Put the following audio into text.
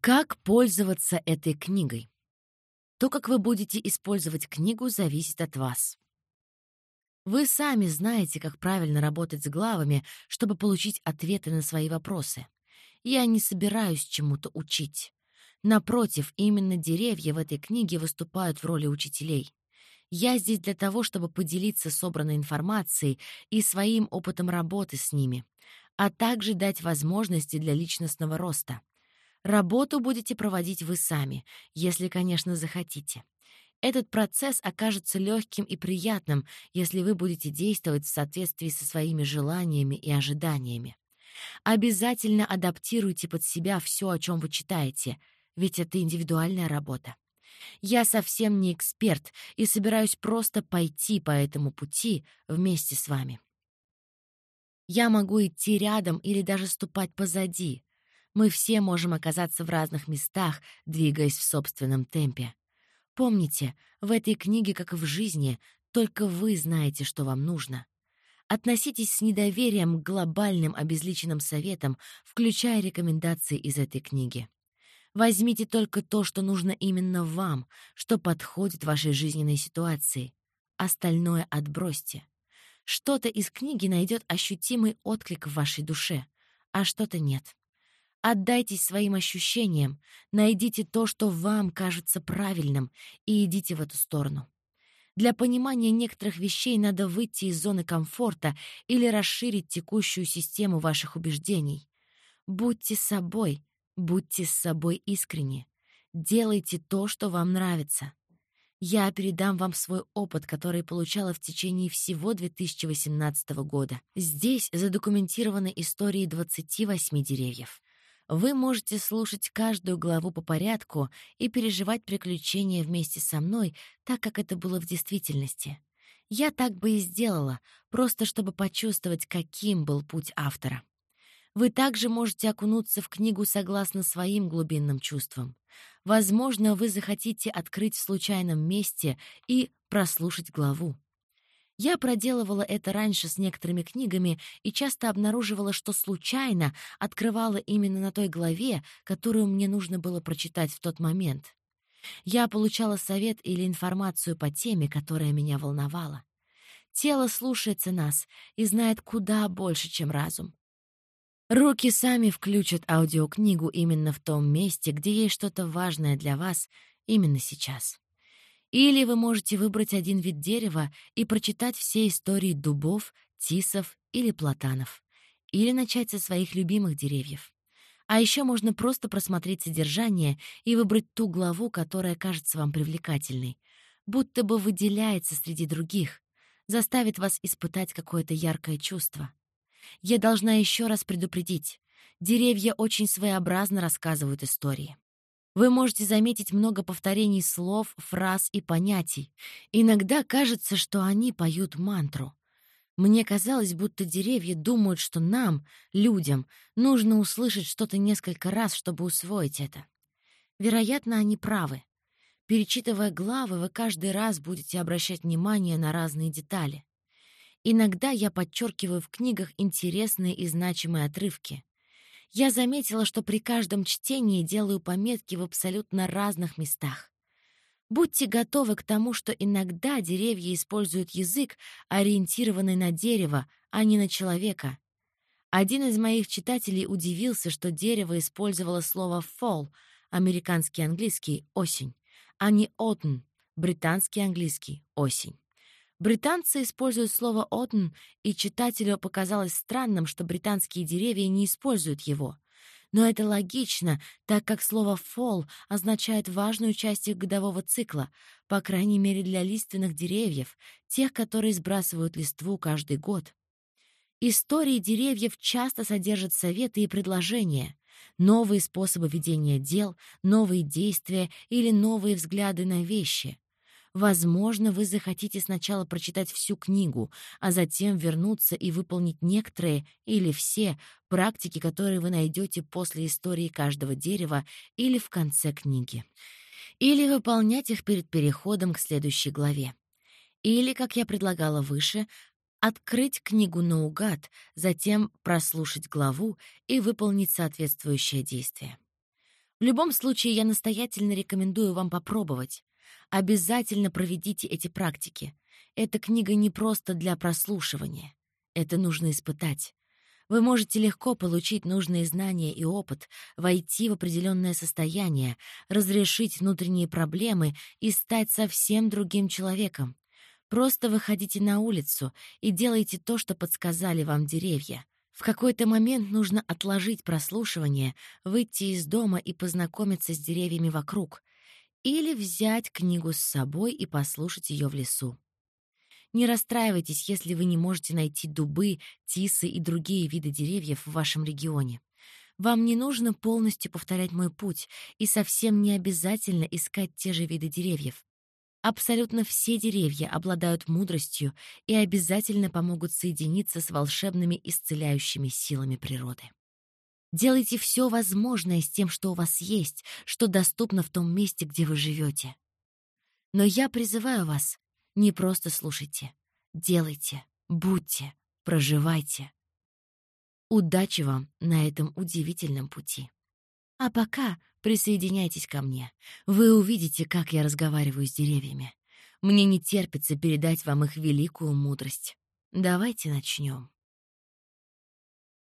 Как пользоваться этой книгой? То, как вы будете использовать книгу, зависит от вас. Вы сами знаете, как правильно работать с главами, чтобы получить ответы на свои вопросы. Я не собираюсь чему-то учить. Напротив, именно деревья в этой книге выступают в роли учителей. Я здесь для того, чтобы поделиться собранной информацией и своим опытом работы с ними, а также дать возможности для личностного роста. Работу будете проводить вы сами, если, конечно, захотите. Этот процесс окажется легким и приятным, если вы будете действовать в соответствии со своими желаниями и ожиданиями. Обязательно адаптируйте под себя все, о чем вы читаете — ведь это индивидуальная работа. Я совсем не эксперт и собираюсь просто пойти по этому пути вместе с вами. Я могу идти рядом или даже ступать позади. Мы все можем оказаться в разных местах, двигаясь в собственном темпе. Помните, в этой книге, как и в жизни, только вы знаете, что вам нужно. Относитесь с недоверием к глобальным обезличенным советам, включая рекомендации из этой книги. Возьмите только то, что нужно именно вам, что подходит вашей жизненной ситуации. Остальное отбросьте. Что-то из книги найдет ощутимый отклик в вашей душе, а что-то нет. Отдайтесь своим ощущениям, найдите то, что вам кажется правильным, и идите в эту сторону. Для понимания некоторых вещей надо выйти из зоны комфорта или расширить текущую систему ваших убеждений. Будьте собой, Будьте с собой искренни. Делайте то, что вам нравится. Я передам вам свой опыт, который получала в течение всего 2018 года. Здесь задокументированы истории 28 деревьев. Вы можете слушать каждую главу по порядку и переживать приключения вместе со мной, так как это было в действительности. Я так бы и сделала, просто чтобы почувствовать, каким был путь автора. Вы также можете окунуться в книгу согласно своим глубинным чувствам. Возможно, вы захотите открыть в случайном месте и прослушать главу. Я проделывала это раньше с некоторыми книгами и часто обнаруживала, что случайно открывала именно на той главе, которую мне нужно было прочитать в тот момент. Я получала совет или информацию по теме, которая меня волновала. Тело слушается нас и знает куда больше, чем разум. Руки сами включат аудиокнигу именно в том месте, где есть что-то важное для вас именно сейчас. Или вы можете выбрать один вид дерева и прочитать все истории дубов, тисов или платанов. Или начать со своих любимых деревьев. А еще можно просто просмотреть содержание и выбрать ту главу, которая кажется вам привлекательной, будто бы выделяется среди других, заставит вас испытать какое-то яркое чувство. Я должна еще раз предупредить. Деревья очень своеобразно рассказывают истории. Вы можете заметить много повторений слов, фраз и понятий. Иногда кажется, что они поют мантру. Мне казалось, будто деревья думают, что нам, людям, нужно услышать что-то несколько раз, чтобы усвоить это. Вероятно, они правы. Перечитывая главы, вы каждый раз будете обращать внимание на разные детали. Иногда я подчеркиваю в книгах интересные и значимые отрывки. Я заметила, что при каждом чтении делаю пометки в абсолютно разных местах. Будьте готовы к тому, что иногда деревья используют язык, ориентированный на дерево, а не на человека. Один из моих читателей удивился, что дерево использовало слово «fall», американский английский «осень», а не «autumn», британский английский «осень». Британцы используют слово «отн», и читателю показалось странным, что британские деревья не используют его. Но это логично, так как слово «fall» означает важную часть их годового цикла, по крайней мере для лиственных деревьев, тех, которые сбрасывают листву каждый год. Истории деревьев часто содержат советы и предложения, новые способы ведения дел, новые действия или новые взгляды на вещи. Возможно, вы захотите сначала прочитать всю книгу, а затем вернуться и выполнить некоторые или все практики, которые вы найдете после истории каждого дерева или в конце книги. Или выполнять их перед переходом к следующей главе. Или, как я предлагала выше, открыть книгу наугад, затем прослушать главу и выполнить соответствующее действие. В любом случае, я настоятельно рекомендую вам попробовать. Обязательно проведите эти практики. Эта книга не просто для прослушивания. Это нужно испытать. Вы можете легко получить нужные знания и опыт, войти в определенное состояние, разрешить внутренние проблемы и стать совсем другим человеком. Просто выходите на улицу и делайте то, что подсказали вам деревья. В какой-то момент нужно отложить прослушивание, выйти из дома и познакомиться с деревьями вокруг. Или взять книгу с собой и послушать ее в лесу. Не расстраивайтесь, если вы не можете найти дубы, тисы и другие виды деревьев в вашем регионе. Вам не нужно полностью повторять мой путь, и совсем не обязательно искать те же виды деревьев. Абсолютно все деревья обладают мудростью и обязательно помогут соединиться с волшебными исцеляющими силами природы. Делайте все возможное с тем, что у вас есть, что доступно в том месте, где вы живете. Но я призываю вас не просто слушайте. Делайте, будьте, проживайте. Удачи вам на этом удивительном пути. А пока присоединяйтесь ко мне. Вы увидите, как я разговариваю с деревьями. Мне не терпится передать вам их великую мудрость. Давайте начнем.